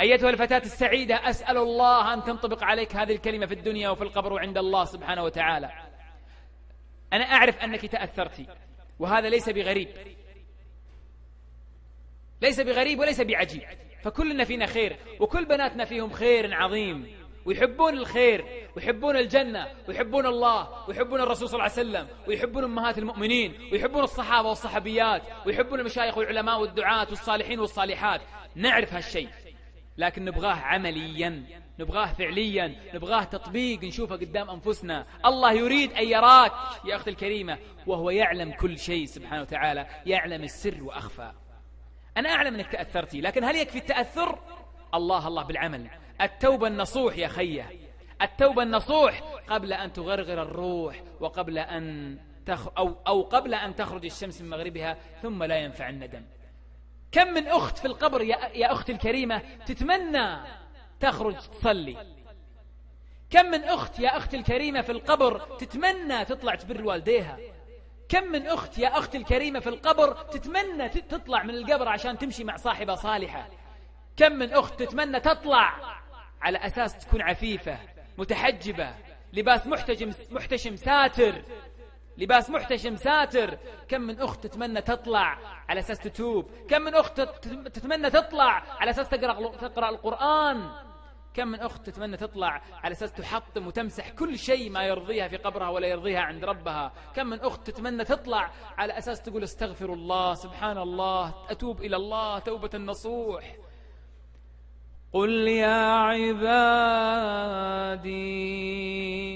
أيتها الفتاة السعيدة أسأل الله أن تنطبق عليك هذه الكلمة في الدنيا وفي القبر وعند الله سبحانه وتعالى. أنا أعرف أنك تأثرت وهذا ليس بغريب. ليس بغريب وليس بعجيب. فكلنا فينا خير وكل بناتنا فيهم خير عظيم. ويحبون الخير ويحبون الجنة ويحبون الله ويحبون الرسول صلى الله عليه وسلم ويحبون أمهات المؤمنين ويحبون الصحابة والصحابيات ويحبون المشايخ والعلماء والدعاة والصالحين والصالحات. نعرف هالشيء. لكن نبغاه عمليا نبغاه فعليا نبغاه تطبيق نشوفه قدام أنفسنا. الله يريد أن يراك يا أختي الكريمة وهو يعلم كل شيء سبحانه وتعالى يعلم السر وأخفى. أنا أعلم أنك تأثرتي لكن هل يكفي التأثر؟ الله الله بالعمل. التوبة النصوح يا خية. التوبة النصوح قبل أن تغرغر الروح وقبل أن تخ أو, أو قبل أن تخرج الشمس من مغربها ثم لا ينفع الندم. كم من أخت في القبر يا, أختي الكريمة تتمنى تخرج تصلي. كم من أخت يا أختي الكريمة في القبر تتمنى تطلع تبر والديها. كم من أخت يا أختي الكريمة في القبر تتمنى تطلع من القبر عشان تمشي مع صاحبة صالحة. كم من أخت تتمنى تطلع على أساس تكون عفيفة متحجبة لباس محتشم, محتشم ساتر لباس محتشم ساتر. كم من أخت تتمنى تطلع على أساس تتوب؟ كم من أخت تتمنى تطلع على أساس تقرأ, تقرأ القرآن. كم من أخت تتمنى تطلع على أساس تحطم وتمسح كل شيء ما يرضيها في قبرها ولا يرضيها عند ربها؟ كم من أخت تتمنى تطلع على أساس تقول استغفر الله سبحان الله أتوب إلى الله توبة نصوح قل يا عبادي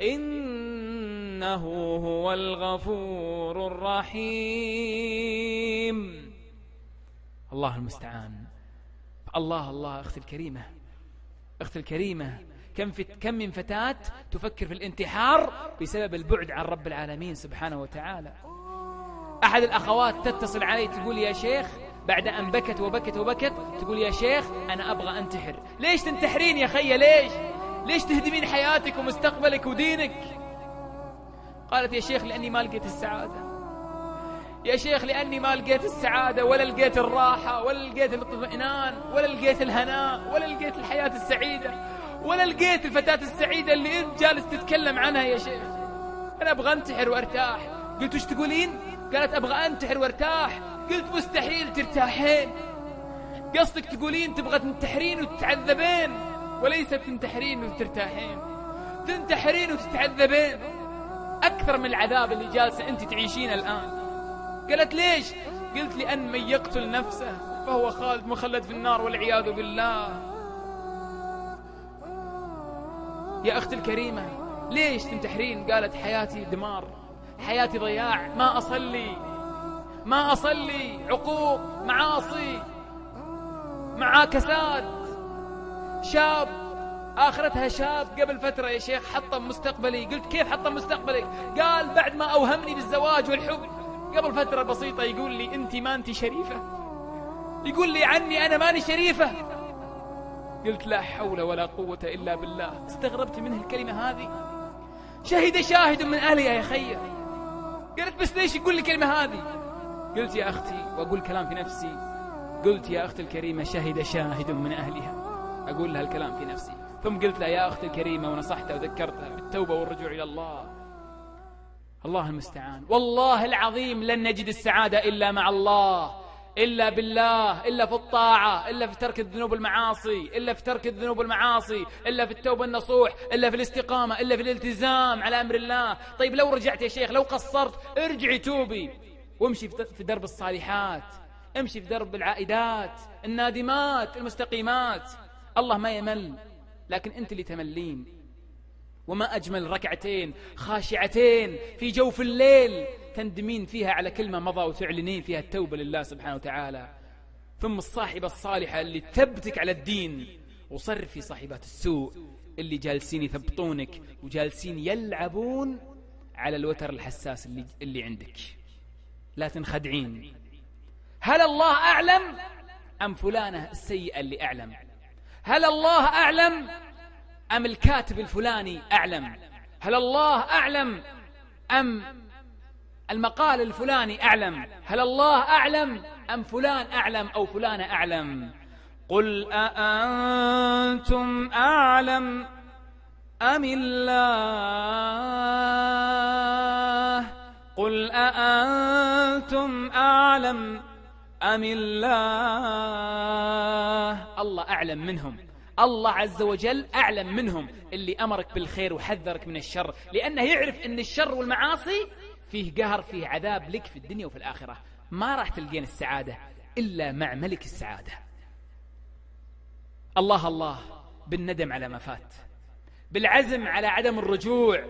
إنه هو الغفور الرحيم. الله المستعان. الله الله أختي الكريمة. أختي الكريمة كم, في كم من فتاة تفكر في الانتحار بسبب البعد عن رب العالمين سبحانه وتعالى. أحد الأخوات تتصل علي تقول يا شيخ بعد أن بكت وبكت وبكت تقول يا شيخ أنا أبغى أنتحر. ليش تنتحرين يا خيّة ليش؟ ليش تهدمين حياتك ومستقبلك ودينك؟ قالت يا شيخ لأني ما لقيت السعادة. يا شيخ لأني ما لقيت السعادة ولا لقيت الراحة ولا لقيت الاطمئنان ولا لقيت الهناء ولا لقيت الحياة السعيدة ولا لقيت الفتاة السعيدة اللي أنت جالس تتكلم عنها يا شيخ. أنا أبغى أنتحر وأرتاح. قلت وش تقولين؟ قالت أبغى أنتحر وأرتاح. قلت مستحيل ترتاحين. قصدك تقولين تبغى تنتحرين وتتعذبين؟ وليس تنتحرين وترتاحين. تنتحرين وتتعذبين. أكثر من العذاب اللي جالسة أنت تعيشين الآن. قالت ليش؟ قلت لأن من يقتل نفسه فهو خالد مخلد في النار والعياذ بالله. يا أختي الكريمة ليش تنتحرين قالت حياتي دمار. حياتي ضياع. ما أصلي. ما أصلي. عقوق معاصي. معاكسات شاب آخرتها شاب قبل فترة يا شيخ حطم مستقبلي. قلت كيف حطم مستقبلي قال بعد ما أوهمني بالزواج والحب. قبل فترة بسيطة يقول لي أنت ما أنت شريفة. يقول لي عني أنا ماني شريفة. قلت لا حول ولا قوة إلا بالله. استغربت منه الكلمة هذه. شهد شاهد من أهلها يا خيّة قلت بس ليش يقول لي الكلمة هذه؟ قلت يا أختي وأقول كلام في نفسي. قلت يا أختي الكريمة شهد شاهد من أهلها. أقول لها الكلام في نفسي. ثم قلت لها يا أختي الكريمة ونصحتها وذكرتها بالتوبة والرجوع إلى الله. الله المستعان. والله العظيم لن نجد السعادة إلا مع الله إلا بالله إلا في الطاعة إلا في ترك الذنوب المعاصي إلا في ترك الذنوب المعاصي إلا في التوبة النصوح إلا في الاستقامة إلا في الالتزام على أمر الله. طيب لو رجعت يا شيخ لو قصرت ارجعي توبي. وامشي في درب الصالحات امشي في درب العائدات النادمات المستقيمات. الله ما يمل لكن أنت اللي تملين. وما أجمل ركعتين خاشعتين في جوف الليل تندمين فيها على كلمة مضى وتعلنين فيها التوبة لله سبحانه وتعالى. ثم الصاحبة الصالحة اللي تثبتك على الدين وصرفي صاحبات السوء اللي جالسين يثبطونك وجالسين يلعبون على الوتر الحساس اللي, اللي عندك. لا تنخدعين. هل الله أعلم أم فلانة السيئة اللي أعلم؟ هل الله أعلم؟ أم الكاتب الفلاني أعلم؟ هل الله أعلم؟ أم المقال الفلاني أعلم؟ هل الله أعلم؟ أم فلان أعلم أو فلانة أعلم؟ قل أأنتم أعلم أم الله؟ قل أأنتم أعلم أم الله؟ الله أعلم منهم. الله عز وجل أعلم منهم. اللي أمرك بالخير وحذرك من الشر. لأنه يعرف أن الشر والمعاصي فيه قهر فيه عذاب لك في الدنيا وفي الآخرة. ما راح تلقين السعادة إلا مع ملك السعادة. الله الله بالندم على ما فات. بالعزم على عدم الرجوع.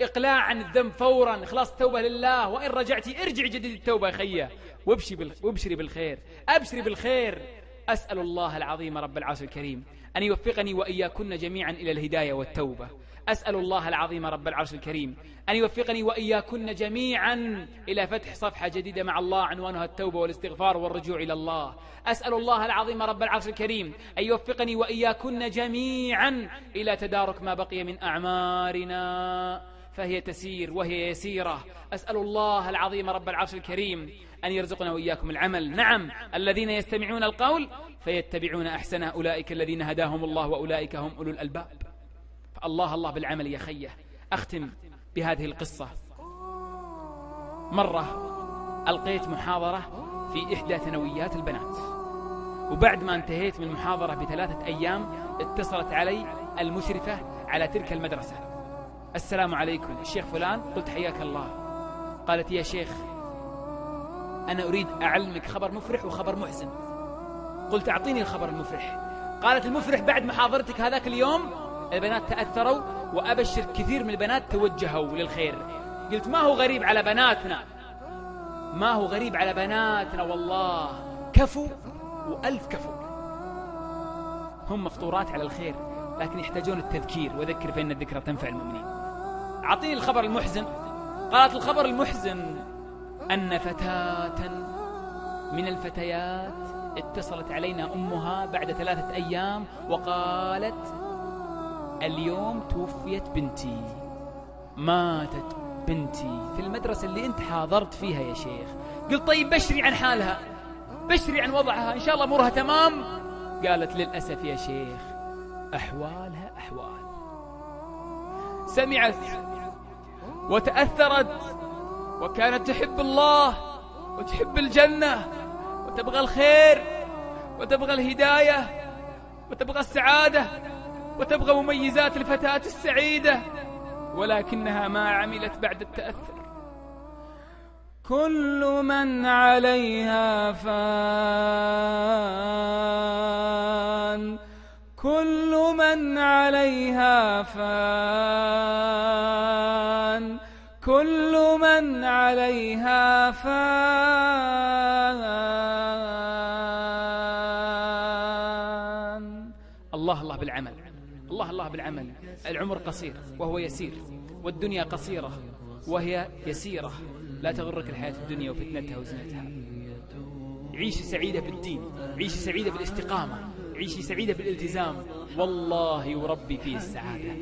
إقلاع عن الذنب فورا. إخلاص التوبة لله. وإن رجعتي ارجعي جديد التوبة يا خيه وابشري بالخير. أبشري بالخير. أسأل الله العظيم رب العرش الكريم أن يوفقني وإياكن جميعا إلى الهداية والتوبة. أسأل الله العظيم رب العرش الكريم أن يوفقني وإياكن جميعا إلى فتح صفحة جديدة مع الله عنوانها التوبة والاستغفار والرجوع إلى الله. أسأل الله العظيم رب العرش الكريم أن يوفقني وإياكن جميعا إلى تدارك ما بقي من أعمارنا فهي تسير وهي يسيرة. أسأل الله العظيم رب العرش الكريم أن يرزقنا وإياكم العمل. نعم الذين يستمعون القول فيتبعون أحسنه أولئك الذين هداهم الله وأولئك هم أولو الألباب. فالله الله بالعمل يا خية. أختم بهذه القصة. مرة ألقيت محاضرة في إحدى ثانويات البنات. وبعد ما انتهيت من المحاضرة بثلاثة أيام اتصلت علي المشرفة على تلك المدرسة. السلام عليكم الشيخ فلان قلت حياك الله. قالت يا شيخ أنا أريد أعلمك خبر مفرح وخبر محزن. قلت أعطيني الخبر المفرح. قالت المفرح بعد محاضرتك هذاك اليوم؟ البنات تأثروا وأبشر كثير من البنات توجهوا للخير. قلت ما هو غريب على بناتنا؟ ما هو غريب على بناتنا والله. كفو وألف كفو. هم مفطورات على الخير لكن يحتاجون التذكير. وذكر فإن الذكرى تنفع المؤمنين. أعطيني الخبر المحزن. قالت الخبر المحزن أن فتاة من الفتيات اتصلت علينا أمها بعد ثلاثة أيام وقالت اليوم توفيت بنتي ماتت بنتي. في المدرسة اللي أنت حاضرت فيها يا شيخ. قلت طيب بشري عن حالها بشري عن وضعها إن شاء الله أمورها تمام؟ قالت للأسف يا شيخ أحوالها أحوال. سمعت وتأثرت وكانت تحب الله وتحب الجنة وتبغى الخير وتبغى الهداية وتبغى السعادة وتبغى مميزات الفتاة السعيدة ولكنها ما عملت بعد التأثر. كل من عليها فان كل من عليها فان. عليها فان. الله الله بالعمل. الله الله بالعمل. العمر قصير وهو يسير والدنيا قصيرة وهي يسيرة. لا تغرك الحياة الدنيا وفتنتها وزنتها عيشي سعيدة بالدين عيشي سعيدة بالاستقامة عيشي سعيدة بالالتزام والله وربي فيه السعادة.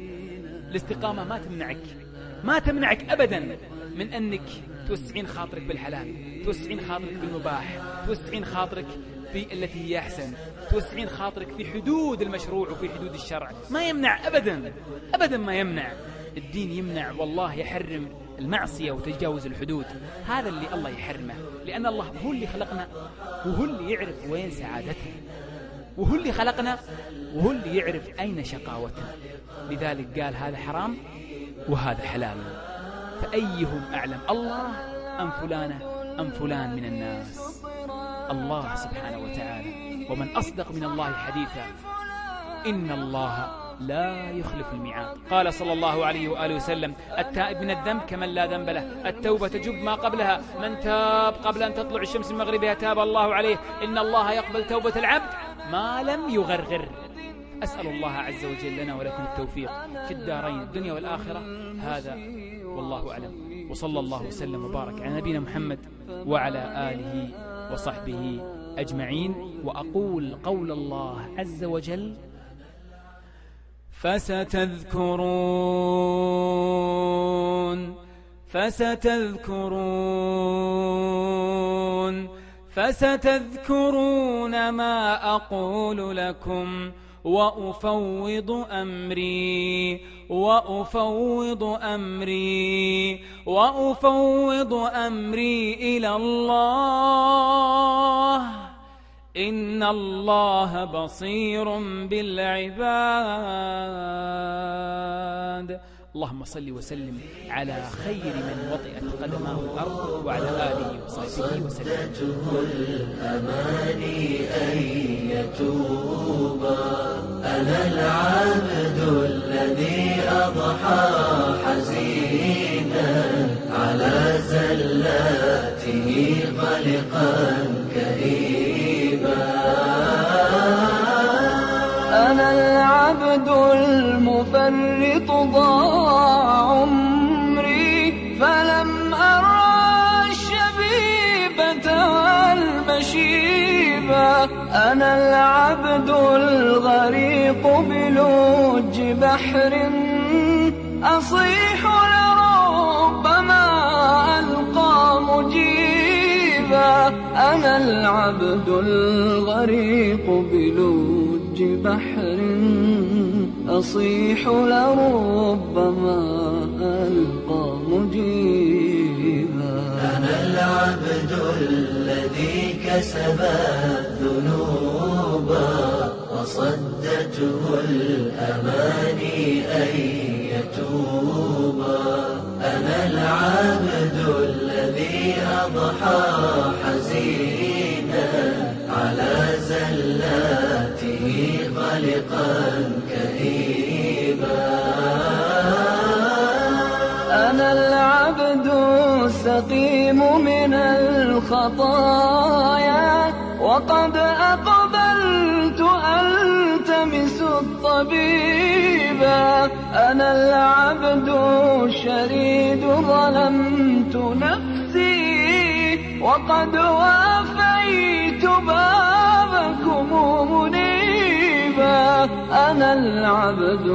الاستقامة ما تمنعك. ما تمنعك أبدا من أنك توسعين خاطرك بالحلال توسعين خاطرك بالمباح توسعين خاطرك في التي هي أحسن توسعين خاطرك في حدود المشروع وفي حدود الشرع. ما يمنع أبدا أبدا ما يمنع. الدين يمنع والله يحرم المعصية وتجاوز الحدود. هذا اللي الله يحرمه لأن الله هو اللي خلقنا وهو اللي يعرف وين سعادتنا. وهو اللي خلقنا وهو اللي يعرف أين شقاوتنا. لذلك قال هذا حرام وهذا حلال. فأيهم أعلم؟ الله أم فلانة؟ أم فلان من الناس؟ الله سبحانه وتعالى. ومن أصدق من الله حديثا إن الله لا يخلف الميعاد. قال صلى الله عليه وآله وسلم التائب من الذنب كمن لا ذنب له. التوبة تجب ما قبلها. من تاب قبل أن تطلع الشمس من مغربها تاب الله عليه. إن الله يقبل توبة العبد ما لم يغرغر. أسأل الله عز وجل لنا ولكم التوفيق في الدارين الدنيا والآخرة. هذا والله أعلم. وصلى الله وسلم وبارك على نبينا محمد وعلى آله وصحبه أجمعين. وأقول قول الله عز وجل فستذكرون فستذكرون فستذكرون ما أقول لكم وأفوض أمري وأفوض أمري وأفوض أمري إلى الله. إن الله بصير بالعباد. اللهم صل وسلم على خير من وطئت قدماه الأرض وعلى آله وصحبه وسلم. الأماني أن يتوب. أنا العبد الذي أضحى حزينا على زلاته قلقا بحر أصيح لربما ألقى مجيبا. أنا العبد الغريق بلوج بحر أصيح لربما ألقى مجيبا. أنا العبد الذي كسب الذنوب. وصدته الأماني أن يتوب. أنا العبد الذي أضحى حزينا على زلاته قلقا كئيبا أنا العبد السقيم من الخطايا وقد أقبلت ألتمس الطبيبا أنا العبد الشريد ظلمت نفسي. وقد وافيت بابكم منيبا. أنا العبد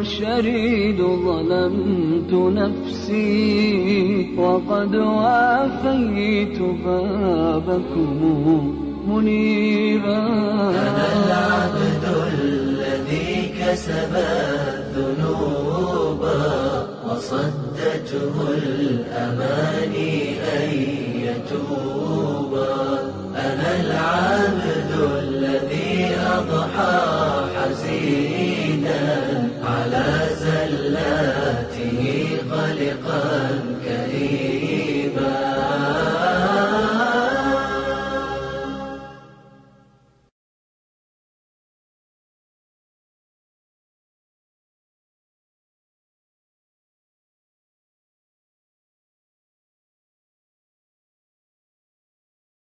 الشريد ظلمت نفسي. وقد وافيت بابكم منيبا. أنا العبد الذي كسب الذنوب وصدته الأماني أن يتوب أنا العبد الذي أضحى